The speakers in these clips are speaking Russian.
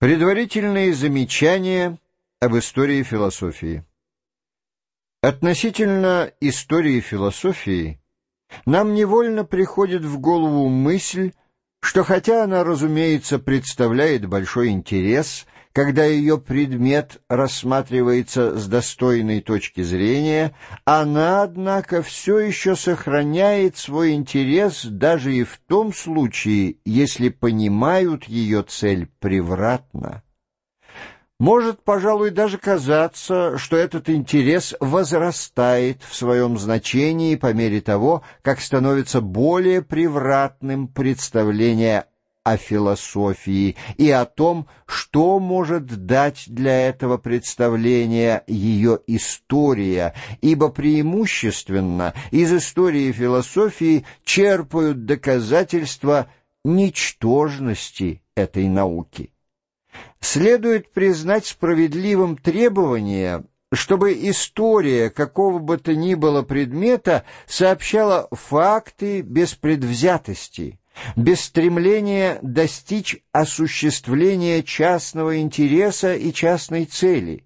Предварительные замечания об истории философии. Относительно истории философии нам невольно приходит в голову мысль, что хотя она, разумеется, представляет большой интерес – когда ее предмет рассматривается с достойной точки зрения, она, однако, все еще сохраняет свой интерес даже и в том случае, если понимают ее цель превратно. Может, пожалуй, даже казаться, что этот интерес возрастает в своем значении по мере того, как становится более превратным представление о философии и о том, что может дать для этого представления ее история, ибо преимущественно из истории философии черпают доказательства ничтожности этой науки. Следует признать справедливым требование, чтобы история какого бы то ни было предмета сообщала факты без предвзятости, без стремления достичь осуществления частного интереса и частной цели.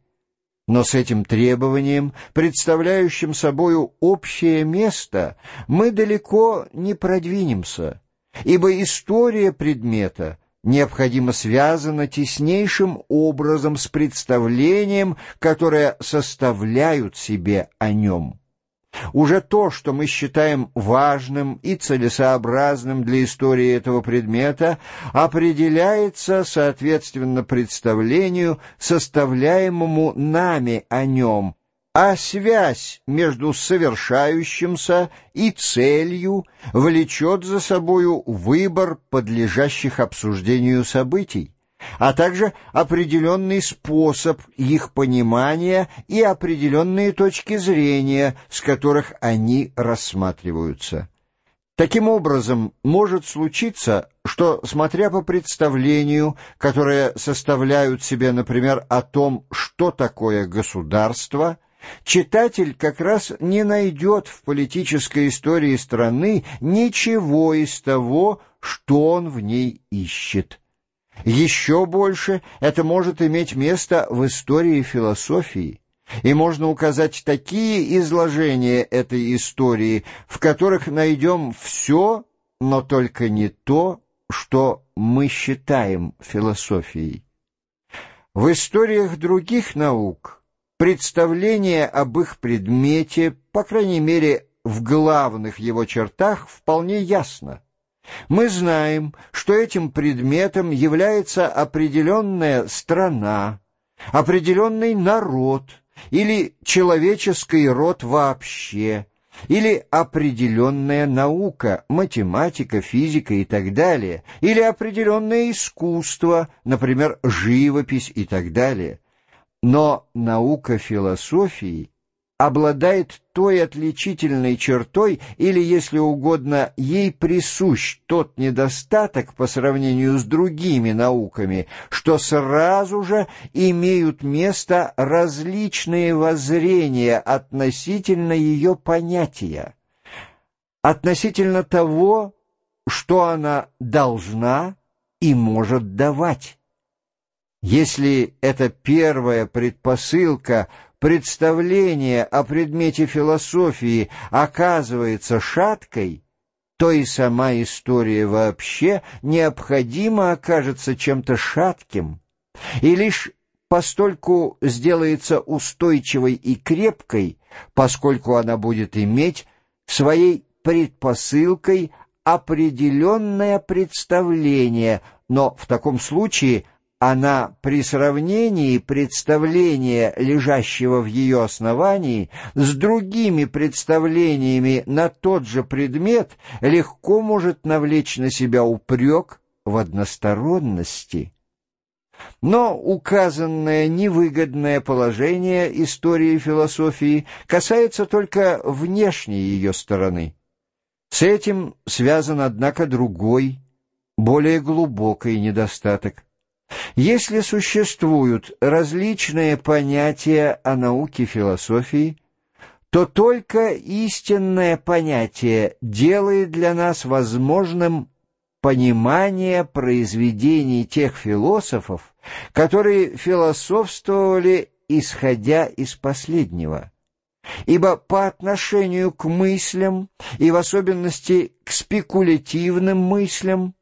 Но с этим требованием, представляющим собою общее место, мы далеко не продвинемся, ибо история предмета необходимо связана теснейшим образом с представлением, которое составляют себе о нем. Уже то, что мы считаем важным и целесообразным для истории этого предмета, определяется соответственно представлению, составляемому нами о нем, а связь между совершающимся и целью влечет за собою выбор подлежащих обсуждению событий а также определенный способ их понимания и определенные точки зрения, с которых они рассматриваются. Таким образом, может случиться, что, смотря по представлению, которое составляют себе, например, о том, что такое государство, читатель как раз не найдет в политической истории страны ничего из того, что он в ней ищет. Еще больше это может иметь место в истории философии, и можно указать такие изложения этой истории, в которых найдем все, но только не то, что мы считаем философией. В историях других наук представление об их предмете, по крайней мере, в главных его чертах, вполне ясно. Мы знаем, что этим предметом является определенная страна, определенный народ или человеческий род вообще, или определенная наука, математика, физика и так далее, или определенное искусство, например, живопись и так далее. Но наука философии обладает той отличительной чертой, или, если угодно, ей присущ тот недостаток по сравнению с другими науками, что сразу же имеют место различные воззрения относительно ее понятия, относительно того, что она должна и может давать. Если эта первая предпосылка представление о предмете философии оказывается шаткой, то и сама история вообще необходимо окажется чем-то шатким, и лишь постольку сделается устойчивой и крепкой, поскольку она будет иметь своей предпосылкой определенное представление, но в таком случае – она при сравнении представления, лежащего в ее основании, с другими представлениями на тот же предмет, легко может навлечь на себя упрек в односторонности. Но указанное невыгодное положение истории философии касается только внешней ее стороны. С этим связан, однако, другой, более глубокий недостаток. Если существуют различные понятия о науке философии, то только истинное понятие делает для нас возможным понимание произведений тех философов, которые философствовали, исходя из последнего. Ибо по отношению к мыслям, и в особенности к спекулятивным мыслям,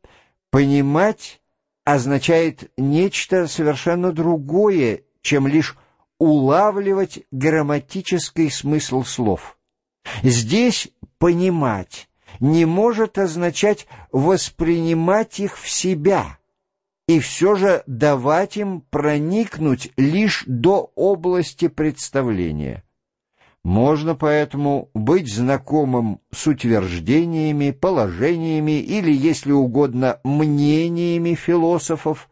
понимать означает нечто совершенно другое, чем лишь улавливать грамматический смысл слов. Здесь «понимать» не может означать воспринимать их в себя и все же давать им проникнуть лишь до области представления. Можно поэтому быть знакомым с утверждениями, положениями или, если угодно, мнениями философов,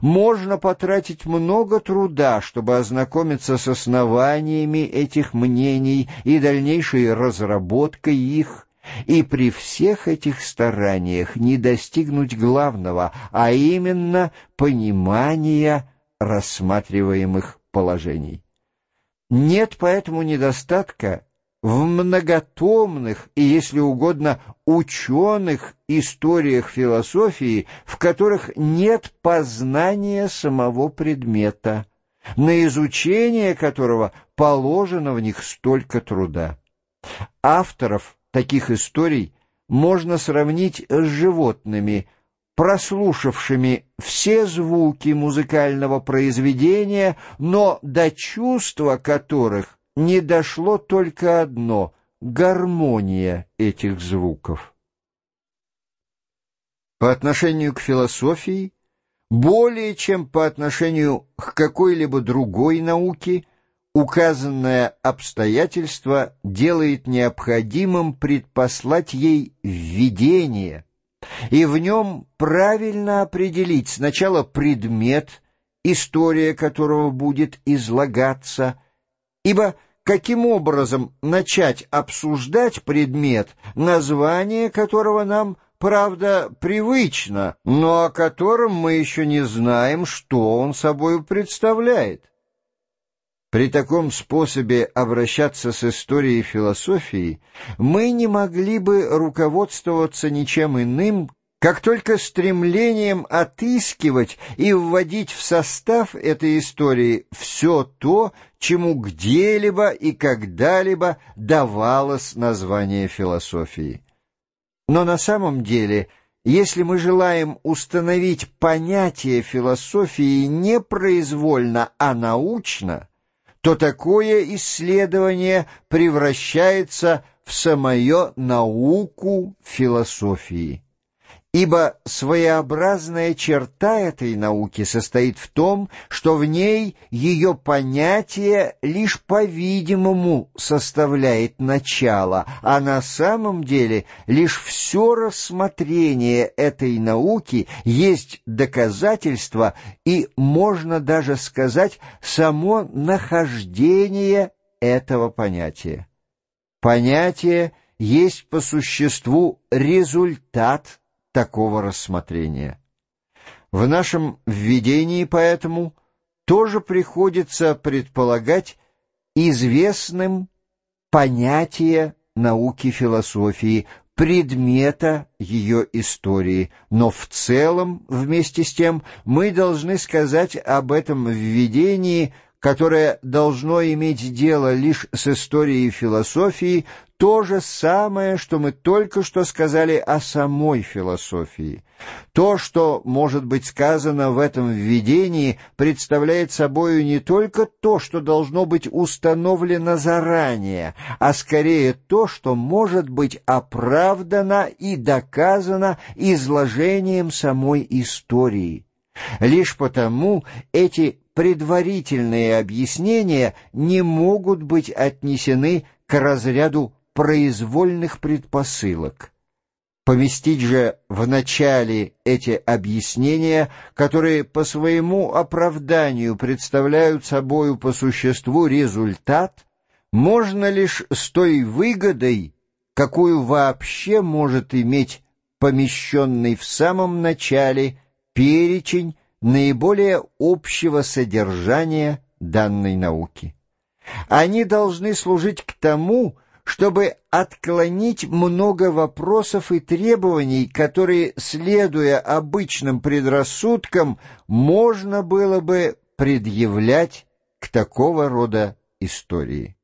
можно потратить много труда, чтобы ознакомиться с основаниями этих мнений и дальнейшей разработкой их, и при всех этих стараниях не достигнуть главного, а именно понимания рассматриваемых положений. Нет поэтому недостатка в многотомных и, если угодно, ученых историях философии, в которых нет познания самого предмета, на изучение которого положено в них столько труда. Авторов таких историй можно сравнить с животными, прослушавшими все звуки музыкального произведения, но до чувства которых не дошло только одно — гармония этих звуков. По отношению к философии, более чем по отношению к какой-либо другой науке, указанное обстоятельство делает необходимым предпослать ей введение, и в нем правильно определить сначала предмет, история которого будет излагаться, ибо каким образом начать обсуждать предмет, название которого нам, правда, привычно, но о котором мы еще не знаем, что он собой представляет. При таком способе обращаться с историей философии мы не могли бы руководствоваться ничем иным, как только стремлением отыскивать и вводить в состав этой истории все то, чему где-либо и когда-либо давалось название философии. Но на самом деле, если мы желаем установить понятие философии не произвольно, а научно, то такое исследование превращается в самое науку философии ибо своеобразная черта этой науки состоит в том, что в ней ее понятие лишь по-видимому составляет начало, а на самом деле лишь все рассмотрение этой науки есть доказательство и, можно даже сказать, само нахождение этого понятия. Понятие есть по существу результат такого рассмотрения. В нашем введении поэтому тоже приходится предполагать известным понятие науки философии, предмета ее истории, но в целом, вместе с тем, мы должны сказать об этом введении, которое должно иметь дело лишь с историей философии, то же самое, что мы только что сказали о самой философии. То, что может быть сказано в этом введении, представляет собою не только то, что должно быть установлено заранее, а скорее то, что может быть оправдано и доказано изложением самой истории. Лишь потому эти предварительные объяснения не могут быть отнесены к разряду произвольных предпосылок. Поместить же в начале эти объяснения, которые по своему оправданию представляют собою по существу результат, можно лишь с той выгодой, какую вообще может иметь помещенный в самом начале перечень наиболее общего содержания данной науки. Они должны служить к тому, чтобы отклонить много вопросов и требований, которые, следуя обычным предрассудкам, можно было бы предъявлять к такого рода истории.